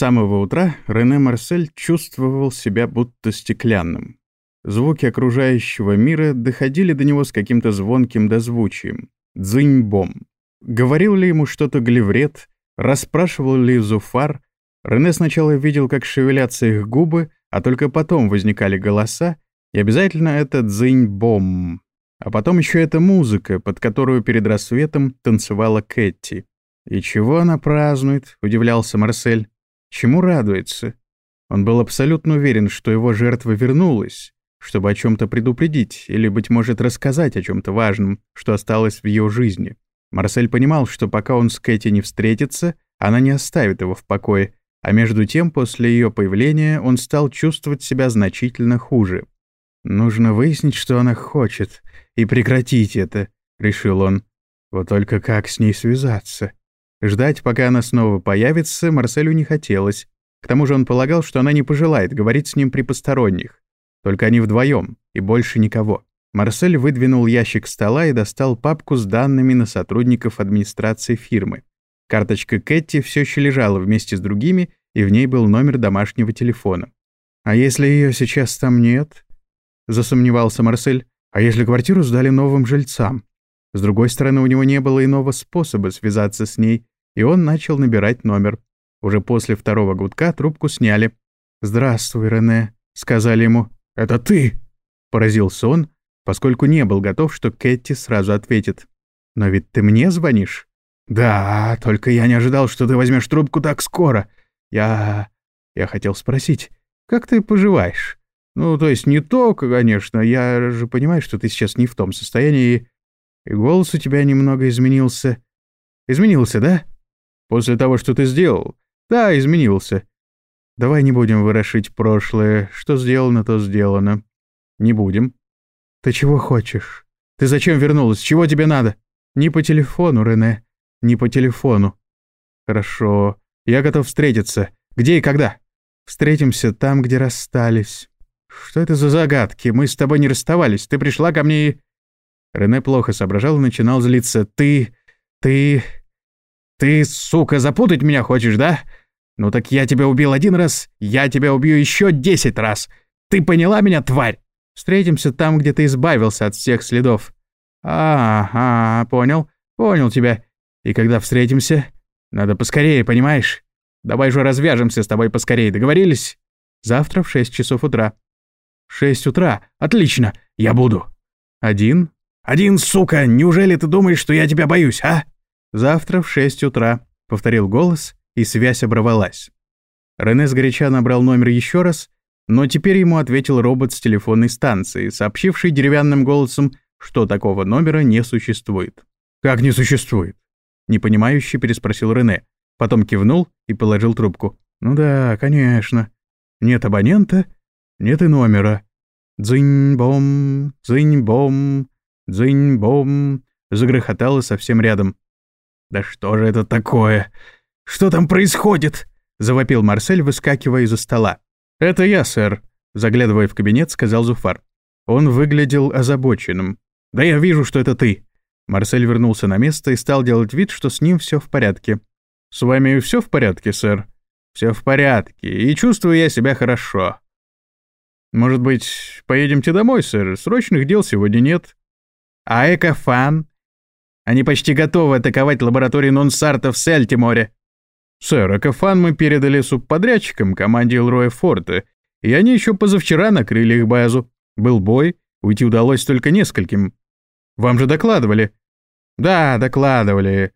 самого утра Рене Марсель чувствовал себя будто стеклянным. Звуки окружающего мира доходили до него с каким-то звонким дозвучием. Дзынь-бом. Говорил ли ему что-то Глеврет, расспрашивал ли Зуфар. Рене сначала видел, как шевелятся их губы, а только потом возникали голоса, и обязательно это дзынь-бом. А потом еще эта музыка, под которую перед рассветом танцевала Кэти. «И чего она празднует?» — удивлялся Марсель. «Чему радуется?» Он был абсолютно уверен, что его жертва вернулась, чтобы о чем-то предупредить или, быть может, рассказать о чем-то важном, что осталось в ее жизни. Марсель понимал, что пока он с Кэти не встретится, она не оставит его в покое, а между тем, после ее появления, он стал чувствовать себя значительно хуже. «Нужно выяснить, что она хочет, и прекратить это», — решил он. «Вот только как с ней связаться?» Ждать, пока она снова появится, Марселю не хотелось. К тому же он полагал, что она не пожелает говорить с ним при посторонних. Только они вдвоем, и больше никого. Марсель выдвинул ящик стола и достал папку с данными на сотрудников администрации фирмы. Карточка Кэти все еще лежала вместе с другими, и в ней был номер домашнего телефона. «А если ее сейчас там нет?» — засомневался Марсель. «А если квартиру сдали новым жильцам?» С другой стороны, у него не было иного способа связаться с ней, и он начал набирать номер. Уже после второго гудка трубку сняли. «Здравствуй, Рене», — сказали ему. «Это ты!» — поразился он, поскольку не был готов, что Кэти сразу ответит. «Но ведь ты мне звонишь?» «Да, только я не ожидал, что ты возьмешь трубку так скоро. Я... я хотел спросить, как ты поживаешь? Ну, то есть не то, конечно, я же понимаю, что ты сейчас не в том состоянии, и голос у тебя немного изменился. Изменился, да? После того, что ты сделал? Да, изменился. Давай не будем ворошить прошлое. Что сделано, то сделано. Не будем. Ты чего хочешь? Ты зачем вернулась? Чего тебе надо? Не по телефону, Рене. Не по телефону. Хорошо. Я готов встретиться. Где и когда? Встретимся там, где расстались. Что это за загадки? Мы с тобой не расставались. Ты пришла ко мне и... Рене плохо соображал и начинал злиться. Ты... ты... ты, сука, запутать меня хочешь, да? Ну так я тебя убил один раз, я тебя убью еще десять раз. Ты поняла меня, тварь? Встретимся там, где ты избавился от всех следов. А, а, понял, понял тебя. И когда встретимся, надо поскорее, понимаешь? Давай же развяжемся с тобой поскорее, договорились? Завтра в шесть часов утра. Шесть утра? Отлично, я буду. Один. Один, сука, неужели ты думаешь, что я тебя боюсь, а? Завтра в шесть утра, повторил голос, и связь оборвалась. Рене сгоряча набрал номер еще раз, но теперь ему ответил робот с телефонной станции, сообщивший деревянным голосом, что такого номера не существует. «Как не существует?» Непонимающе переспросил Рене, потом кивнул и положил трубку. «Ну да, конечно. Нет абонента, нет и номера. Дзынь-бом, дзынь-бом, дзынь-бом», загрохотало совсем рядом. «Да что же это такое? Что там происходит?» — завопил Марсель, выскакивая из-за стола. «Это я, сэр», — заглядывая в кабинет, сказал Зуфар. Он выглядел озабоченным. «Да я вижу, что это ты». Марсель вернулся на место и стал делать вид, что с ним все в порядке. «С вами все в порядке, сэр?» «Все в порядке, и чувствую я себя хорошо». «Может быть, поедемте домой, сэр? Срочных дел сегодня нет». «А Экофан?» «Они почти готовы атаковать лабораторию Нонсарта в Сельтиморе». «Сэр, Акафан мы передали субподрядчикам команде Элроя Форта, и они еще позавчера накрыли их базу. Был бой, уйти удалось только нескольким. Вам же докладывали?» «Да, докладывали.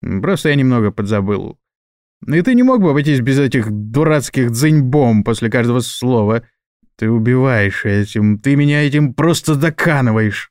Просто я немного подзабыл. И ты не мог бы обойтись без этих дурацких дзынь-бомб после каждого слова. Ты убиваешь этим, ты меня этим просто доканываешь».